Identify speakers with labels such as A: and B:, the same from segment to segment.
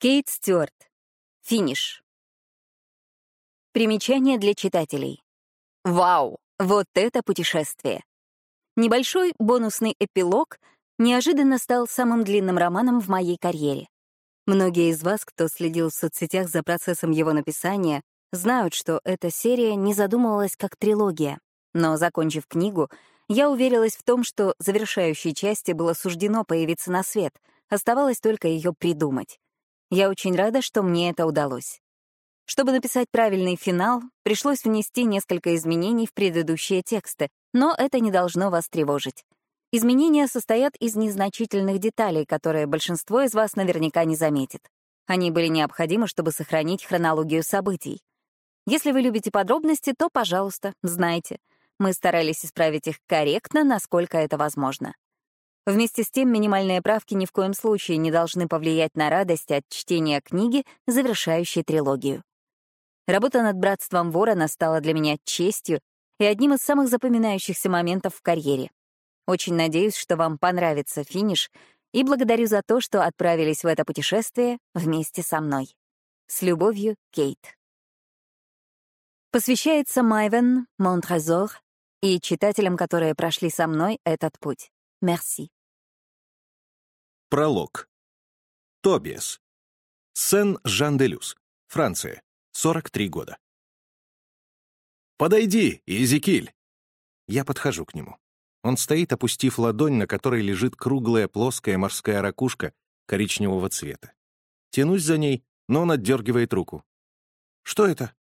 A: Кейт Стюарт. Финиш. Примечание для читателей. Вау! Вот это путешествие! Небольшой бонусный эпилог неожиданно стал самым длинным романом в моей карьере. Многие из вас, кто следил в соцсетях за процессом его написания, знают, что эта серия не задумывалась как трилогия. Но, закончив книгу, я уверилась в том, что завершающей части было суждено появиться на свет, оставалось только ее придумать. Я очень рада, что мне это удалось. Чтобы написать правильный финал, пришлось внести несколько изменений в предыдущие тексты, но это не должно вас тревожить. Изменения состоят из незначительных деталей, которые большинство из вас наверняка не заметит. Они были необходимы, чтобы сохранить хронологию событий. Если вы любите подробности, то, пожалуйста, знайте. Мы старались исправить их корректно, насколько это возможно. Вместе с тем, минимальные правки ни в коем случае не должны повлиять на радость от чтения книги, завершающей трилогию. Работа над «Братством Ворона» стала для меня честью и одним из самых запоминающихся моментов в карьере. Очень надеюсь, что вам понравится финиш, и благодарю за то, что отправились в это путешествие вместе со мной. С любовью, Кейт. Посвящается Майвен, Монтрезор и читателям, которые прошли со мной этот путь. Мерси.
B: Пролог. Тобиас. Сен-Жан-де-Люс, Франция, 43 года. «Подойди, Иезекиль!» Я подхожу к нему. Он стоит, опустив ладонь, на которой лежит круглая плоская морская ракушка коричневого цвета. Тянусь за ней, но он отдергивает руку. «Что это?»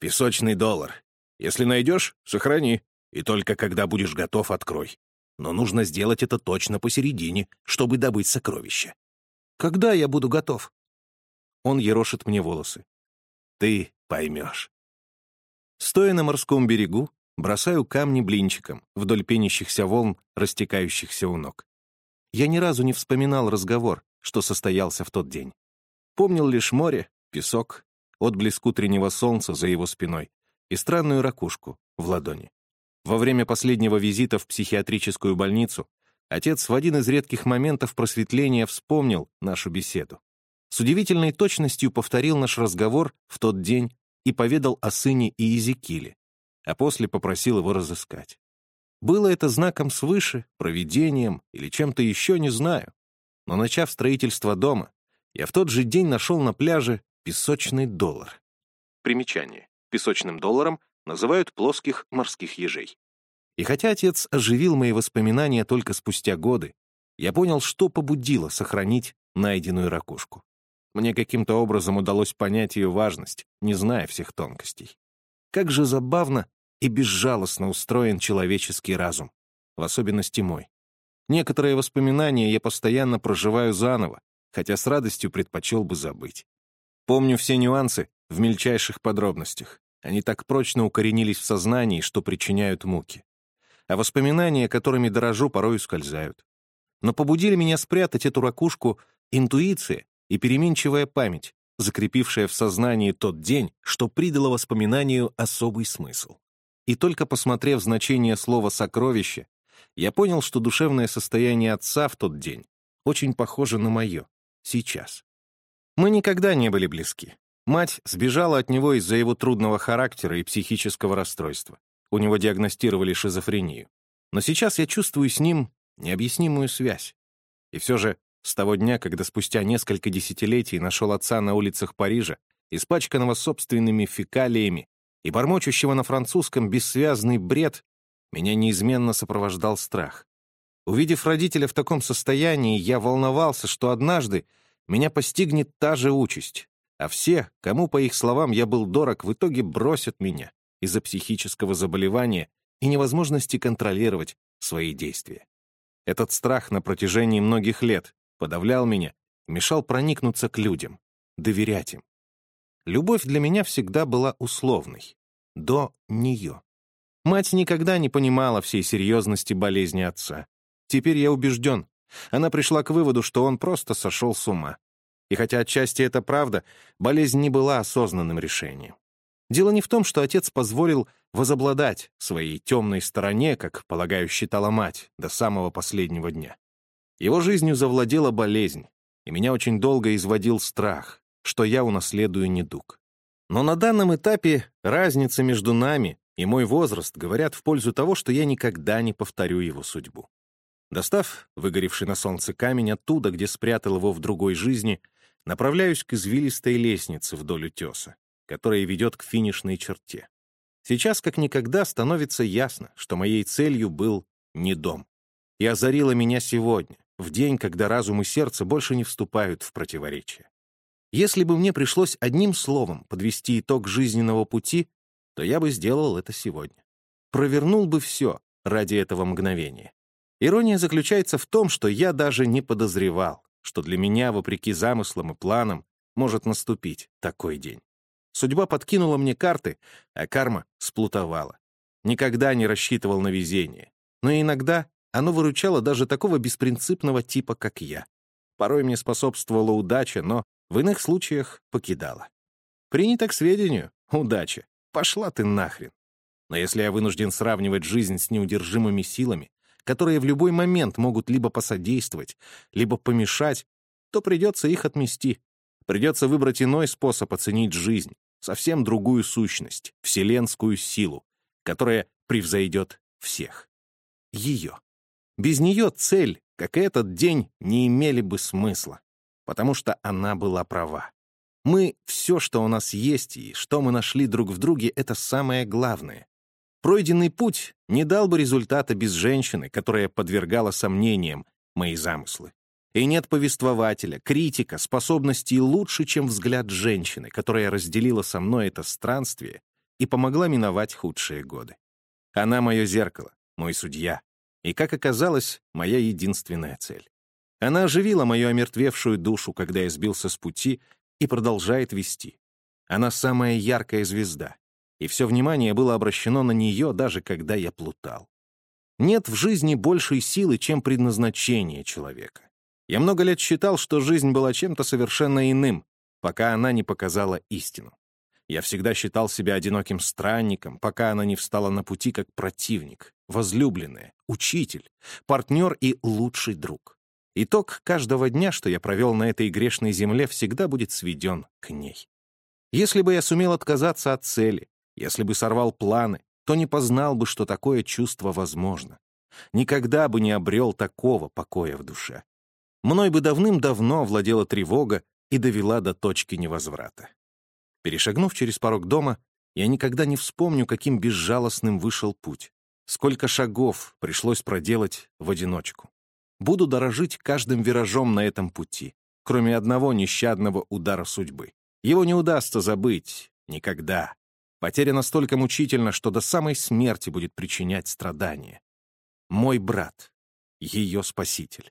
B: «Песочный доллар. Если найдешь, сохрани, и только когда будешь готов, открой но нужно сделать это точно посередине, чтобы добыть сокровище. Когда я буду готов? Он ерошит мне волосы. Ты поймешь. Стоя на морском берегу, бросаю камни блинчиком вдоль пенящихся волн, растекающихся у ног. Я ни разу не вспоминал разговор, что состоялся в тот день. Помнил лишь море, песок, отблеск утреннего солнца за его спиной и странную ракушку в ладони. Во время последнего визита в психиатрическую больницу отец в один из редких моментов просветления вспомнил нашу беседу. С удивительной точностью повторил наш разговор в тот день и поведал о сыне Иезекииле, а после попросил его разыскать. Было это знаком свыше, провидением или чем-то еще, не знаю. Но начав строительство дома, я в тот же день нашел на пляже песочный доллар. Примечание. Песочным долларом называют плоских морских ежей. И хотя отец оживил мои воспоминания только спустя годы, я понял, что побудило сохранить найденную ракушку. Мне каким-то образом удалось понять ее важность, не зная всех тонкостей. Как же забавно и безжалостно устроен человеческий разум, в особенности мой. Некоторые воспоминания я постоянно проживаю заново, хотя с радостью предпочел бы забыть. Помню все нюансы в мельчайших подробностях. Они так прочно укоренились в сознании, что причиняют муки. А воспоминания, которыми дорожу, порой ускользают. Но побудили меня спрятать эту ракушку интуиция и переменчивая память, закрепившая в сознании тот день, что придало воспоминанию особый смысл. И только посмотрев значение слова «сокровище», я понял, что душевное состояние отца в тот день очень похоже на мое, сейчас. Мы никогда не были близки. Мать сбежала от него из-за его трудного характера и психического расстройства. У него диагностировали шизофрению. Но сейчас я чувствую с ним необъяснимую связь. И все же с того дня, когда спустя несколько десятилетий нашел отца на улицах Парижа, испачканного собственными фекалиями и бормочущего на французском бессвязный бред, меня неизменно сопровождал страх. Увидев родителя в таком состоянии, я волновался, что однажды меня постигнет та же участь, а все, кому, по их словам, я был дорог, в итоге бросят меня из-за психического заболевания и невозможности контролировать свои действия. Этот страх на протяжении многих лет подавлял меня, мешал проникнуться к людям, доверять им. Любовь для меня всегда была условной. До нее. Мать никогда не понимала всей серьезности болезни отца. Теперь я убежден. Она пришла к выводу, что он просто сошел с ума. И хотя отчасти это правда, болезнь не была осознанным решением. Дело не в том, что отец позволил возобладать своей темной стороне, как, полагаю, считала мать, до самого последнего дня. Его жизнью завладела болезнь, и меня очень долго изводил страх, что я унаследую недуг. Но на данном этапе разница между нами и мой возраст говорят в пользу того, что я никогда не повторю его судьбу. Достав выгоревший на солнце камень оттуда, где спрятал его в другой жизни, направляюсь к извилистой лестнице вдоль утеса, которая ведет к финишной черте. Сейчас как никогда становится ясно, что моей целью был не дом. И озарило меня сегодня, в день, когда разум и сердце больше не вступают в противоречие. Если бы мне пришлось одним словом подвести итог жизненного пути, то я бы сделал это сегодня. Провернул бы все ради этого мгновения. Ирония заключается в том, что я даже не подозревал, что для меня, вопреки замыслам и планам, может наступить такой день. Судьба подкинула мне карты, а карма сплутовала. Никогда не рассчитывал на везение. Но иногда оно выручало даже такого беспринципного типа, как я. Порой мне способствовала удача, но в иных случаях покидала. Принято к сведению. Удача. Пошла ты нахрен. Но если я вынужден сравнивать жизнь с неудержимыми силами, которые в любой момент могут либо посодействовать, либо помешать, то придется их отмести. Придется выбрать иной способ оценить жизнь, совсем другую сущность, вселенскую силу, которая превзойдет всех. Ее. Без нее цель, как и этот день, не имели бы смысла, потому что она была права. Мы — все, что у нас есть, и что мы нашли друг в друге, — это самое главное. Пройденный путь не дал бы результата без женщины, которая подвергала сомнениям мои замыслы. И нет повествователя, критика, способностей лучше, чем взгляд женщины, которая разделила со мной это странствие и помогла миновать худшие годы. Она — мое зеркало, мой судья, и, как оказалось, моя единственная цель. Она оживила мою омертвевшую душу, когда я сбился с пути, и продолжает вести. Она самая яркая звезда, и все внимание было обращено на нее, даже когда я плутал. Нет в жизни большей силы, чем предназначение человека. Я много лет считал, что жизнь была чем-то совершенно иным, пока она не показала истину. Я всегда считал себя одиноким странником, пока она не встала на пути как противник, возлюбленная, учитель, партнер и лучший друг. Итог каждого дня, что я провел на этой грешной земле, всегда будет сведен к ней. Если бы я сумел отказаться от цели, если бы сорвал планы, то не познал бы, что такое чувство возможно. Никогда бы не обрел такого покоя в душе. Мной бы давным-давно владела тревога и довела до точки невозврата. Перешагнув через порог дома, я никогда не вспомню, каким безжалостным вышел путь. Сколько шагов пришлось проделать в одиночку. Буду дорожить каждым виражом на этом пути, кроме одного нещадного удара судьбы. Его не удастся забыть. Никогда. Потеря настолько мучительна, что до самой смерти будет причинять страдания. Мой брат. Ее спаситель.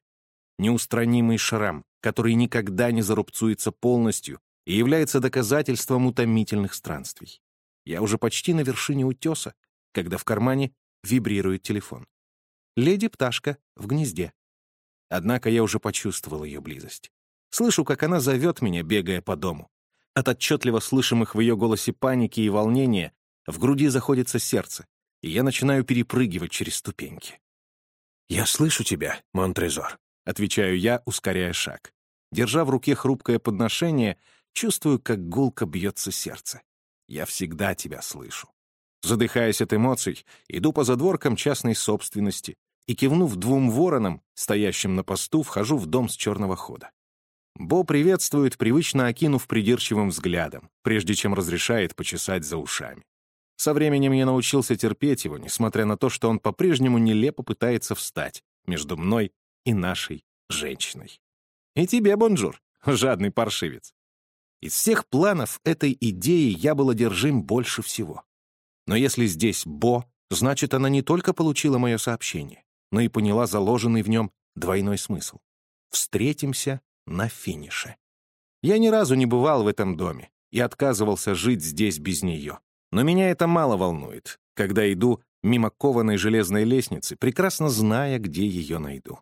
B: Неустранимый шрам, который никогда не зарубцуется полностью и является доказательством утомительных странствий. Я уже почти на вершине утеса, когда в кармане вибрирует телефон. Леди-пташка в гнезде. Однако я уже почувствовал ее близость. Слышу, как она зовет меня, бегая по дому. От отчетливо слышимых в ее голосе паники и волнения в груди заходится сердце, и я начинаю перепрыгивать через ступеньки. «Я слышу тебя, Монтрезор», — отвечаю я, ускоряя шаг. Держа в руке хрупкое подношение, Чувствую, как гулко бьется сердце. Я всегда тебя слышу. Задыхаясь от эмоций, иду по задворкам частной собственности и, кивнув двум воронам, стоящим на посту, вхожу в дом с черного хода. Бо приветствует, привычно окинув придирчивым взглядом, прежде чем разрешает почесать за ушами. Со временем я научился терпеть его, несмотря на то, что он по-прежнему нелепо пытается встать между мной и нашей женщиной. И тебе, бонжур, жадный паршивец. Из всех планов этой идеей я был одержим больше всего. Но если здесь Бо, значит, она не только получила мое сообщение, но и поняла заложенный в нем двойной смысл. Встретимся на финише. Я ни разу не бывал в этом доме и отказывался жить здесь без нее. Но меня это мало волнует, когда иду мимо кованой железной лестницы, прекрасно зная, где ее найду.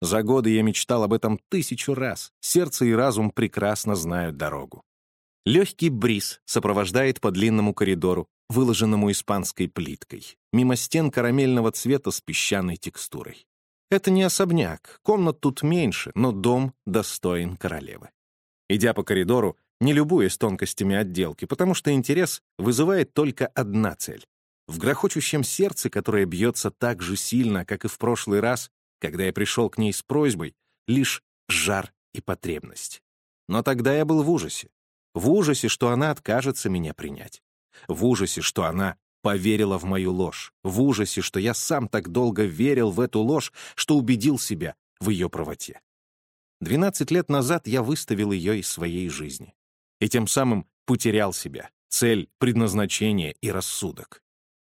B: За годы я мечтал об этом тысячу раз. Сердце и разум прекрасно знают дорогу. Легкий бриз сопровождает по длинному коридору, выложенному испанской плиткой, мимо стен карамельного цвета с песчаной текстурой. Это не особняк, комнат тут меньше, но дом достоин королевы. Идя по коридору, не любуясь тонкостями отделки, потому что интерес вызывает только одна цель. В грохочущем сердце, которое бьется так же сильно, как и в прошлый раз, когда я пришел к ней с просьбой, лишь жар и потребность. Но тогда я был в ужасе. В ужасе, что она откажется меня принять. В ужасе, что она поверила в мою ложь. В ужасе, что я сам так долго верил в эту ложь, что убедил себя в ее правоте. Двенадцать лет назад я выставил ее из своей жизни. И тем самым потерял себя, цель, предназначение и рассудок.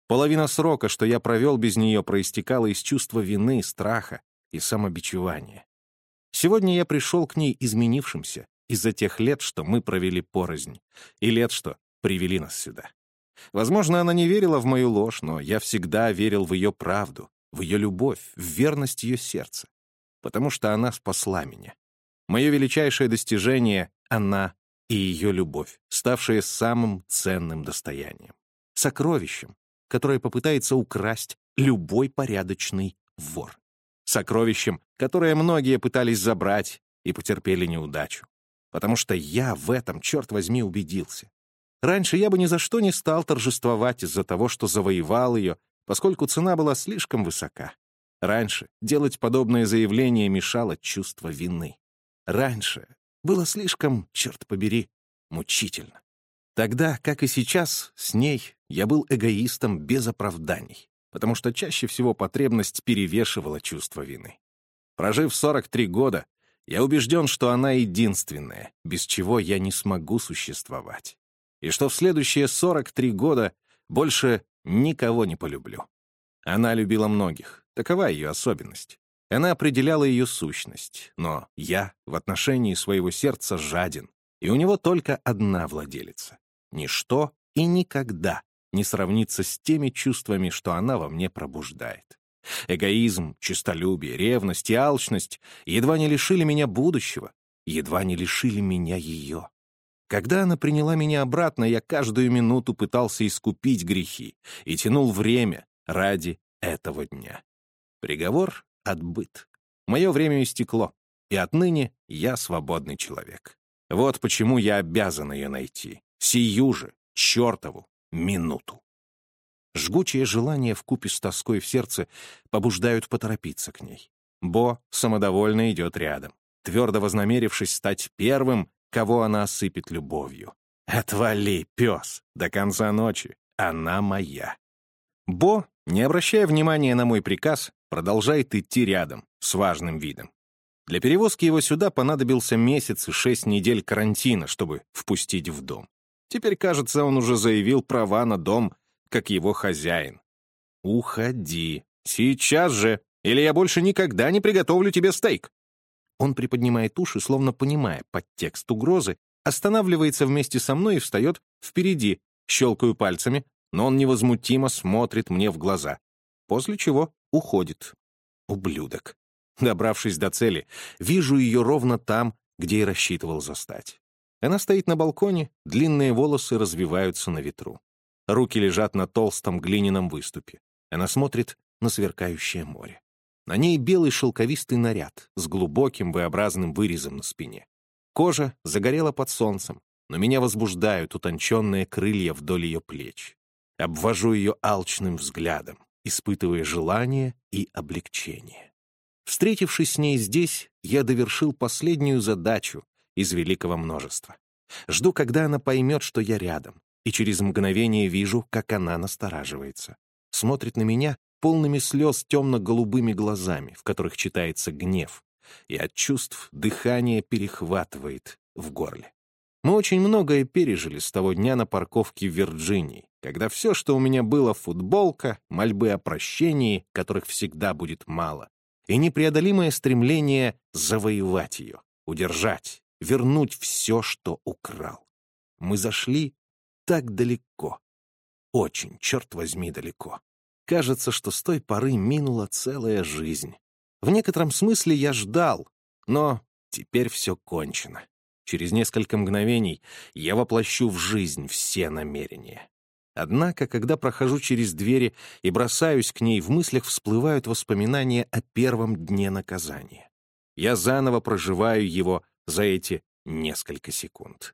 B: Половина срока, что я провел без нее, проистекала из чувства вины, страха и самобичевания. Сегодня я пришел к ней изменившимся из-за тех лет, что мы провели порознь, и лет, что привели нас сюда. Возможно, она не верила в мою ложь, но я всегда верил в ее правду, в ее любовь, в верность ее сердца, потому что она спасла меня. Мое величайшее достижение — она и ее любовь, ставшие самым ценным достоянием, сокровищем, которое попытается украсть любой порядочный вор. Сокровищем, которое многие пытались забрать и потерпели неудачу. Потому что я в этом, черт возьми, убедился. Раньше я бы ни за что не стал торжествовать из-за того, что завоевал ее, поскольку цена была слишком высока. Раньше делать подобное заявление мешало чувство вины. Раньше было слишком, черт побери, мучительно. Тогда, как и сейчас, с ней я был эгоистом без оправданий, потому что чаще всего потребность перевешивала чувство вины. Прожив 43 года, я убежден, что она единственная, без чего я не смогу существовать. И что в следующие 43 года больше никого не полюблю. Она любила многих, такова ее особенность. Она определяла ее сущность, но я в отношении своего сердца жаден, и у него только одна владелица ничто и никогда не сравнится с теми чувствами, что она во мне пробуждает. Эгоизм, честолюбие, ревность и алчность едва не лишили меня будущего, едва не лишили меня ее. Когда она приняла меня обратно, я каждую минуту пытался искупить грехи и тянул время ради этого дня. Приговор отбыт. Мое время истекло, и отныне я свободный человек. Вот почему я обязан ее найти. Сию же, чертову, минуту. Жгучее желание вкупе с тоской в сердце побуждают поторопиться к ней. Бо самодовольно идет рядом, твердо вознамерившись стать первым, кого она осыпет любовью. «Отвали, пес! До конца ночи! Она моя!» Бо, не обращая внимания на мой приказ, продолжает идти рядом, с важным видом. Для перевозки его сюда понадобился месяц и шесть недель карантина, чтобы впустить в дом. Теперь, кажется, он уже заявил права на дом, как его хозяин. «Уходи. Сейчас же, или я больше никогда не приготовлю тебе стейк». Он приподнимает уши, словно понимая подтекст угрозы, останавливается вместе со мной и встает впереди, щелкаю пальцами, но он невозмутимо смотрит мне в глаза, после чего уходит. Ублюдок. Добравшись до цели, вижу ее ровно там, где и рассчитывал застать. Она стоит на балконе, длинные волосы развиваются на ветру. Руки лежат на толстом глиняном выступе. Она смотрит на сверкающее море. На ней белый шелковистый наряд с глубоким V-образным вырезом на спине. Кожа загорела под солнцем, но меня возбуждают утонченные крылья вдоль ее плеч. Обвожу ее алчным взглядом, испытывая желание и облегчение. Встретившись с ней здесь, я довершил последнюю задачу, из великого множества. Жду, когда она поймет, что я рядом, и через мгновение вижу, как она настораживается. Смотрит на меня полными слез темно-голубыми глазами, в которых читается гнев, и от чувств дыхание перехватывает в горле. Мы очень многое пережили с того дня на парковке в Вирджинии, когда все, что у меня было, футболка, мольбы о прощении, которых всегда будет мало, и непреодолимое стремление завоевать ее, удержать, вернуть все, что украл. Мы зашли так далеко. Очень, черт возьми, далеко. Кажется, что с той поры минула целая жизнь. В некотором смысле я ждал, но теперь все кончено. Через несколько мгновений я воплощу в жизнь все намерения. Однако, когда прохожу через двери и бросаюсь к ней, в мыслях всплывают воспоминания о первом дне наказания. Я заново проживаю его за эти несколько секунд.